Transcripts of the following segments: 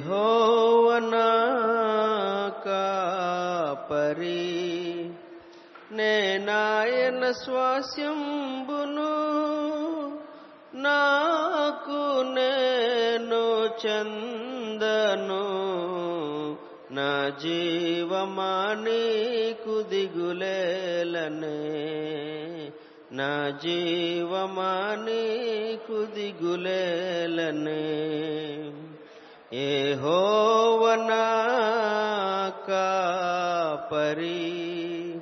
ఏహోవనా కాపరి. నేనాయన స్వాస్యంబును నాకు నేను చందను. నా జీవమాని కుదిగులేలనే నా జీవమాని కుదిగులేలనే ఏహోవనా కాపరి?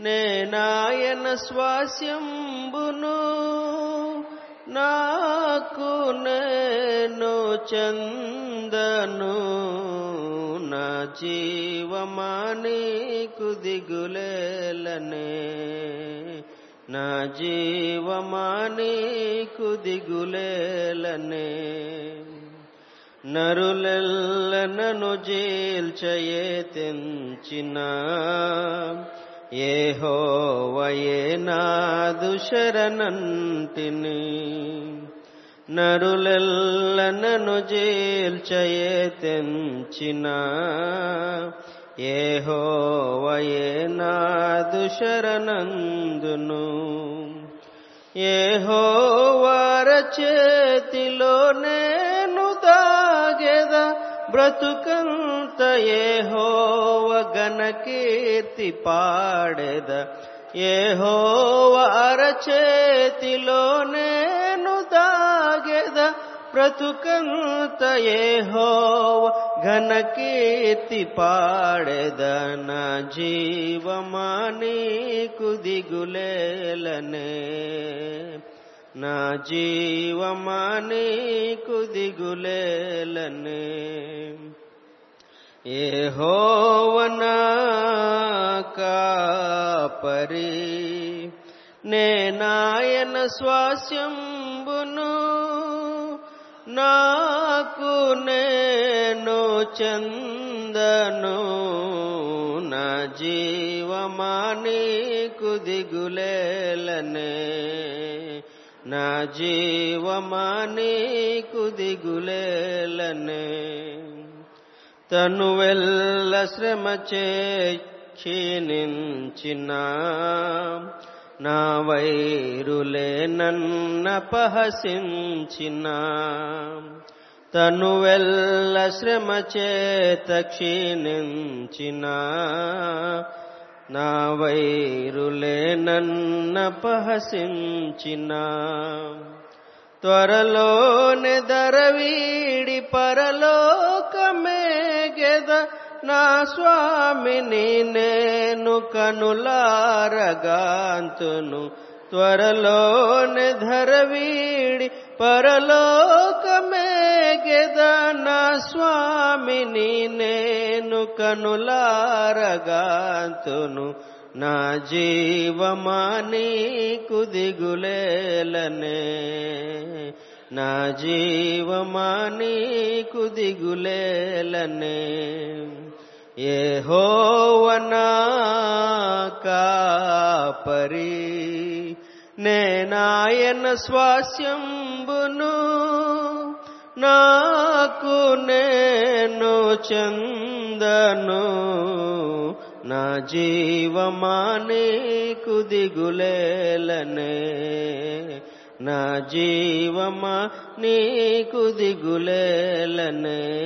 నేనాయన స్వాస్యంబును నాకు నేను చందను నా జీవమాని దిగులేలనే నా జీవమాని దిగులేలనే. నరులెల్లనను జీల్చయే తెంచిన ఏహోవయే నాదు శరణంటిని నరులెల్లనను జీల్చయే తెంచిన ఏహోవయే నాదు శరణందును ఏహోవార చేతిలో నేను దాగెద బ్రతుకంత ఏహోవ గణ కీర్తి పాడెద. ఏహోవార చేతిలో నేను దాగెద. బ్రతుకంత ఏహోవ ఘన కీర్తి పాడెద నా జీవమాని కుదిగులేలనే నా జీవమాని ఏహోవనా కాపరి నేనాయన స్వాస్యంబును. నాకు నేను చందను. నా జీవమాని కుదిగులేలనే నా జీవమాని దిగులేలనే. తను వెళ్ళ శ్రమ చే నా వైరులే నన్నపహసించిన తను వెళ్ళ శ్రమ చేత క్షీణించిన. నా వైరులే నన్నపహసించిన త్వరలోనే దరవీడి పరలోకమే గెద నా స్వామిని నేను కనులారగాంతును. త్వరలోనే ధరవీడి పరలోకమే గెద స్వామిని నేను కనులారగాతును. నా జీవమాని కుదిగులేలనే నా జీవమాని కుదిగులేలనే ఏ ఏహోవనా కాపరి నేనాయన స్వాస్యంబును నాకు నేను చందను నా జీవమానేకు దిగులేలనే నా జీవమా నీకు దిగులేలనే.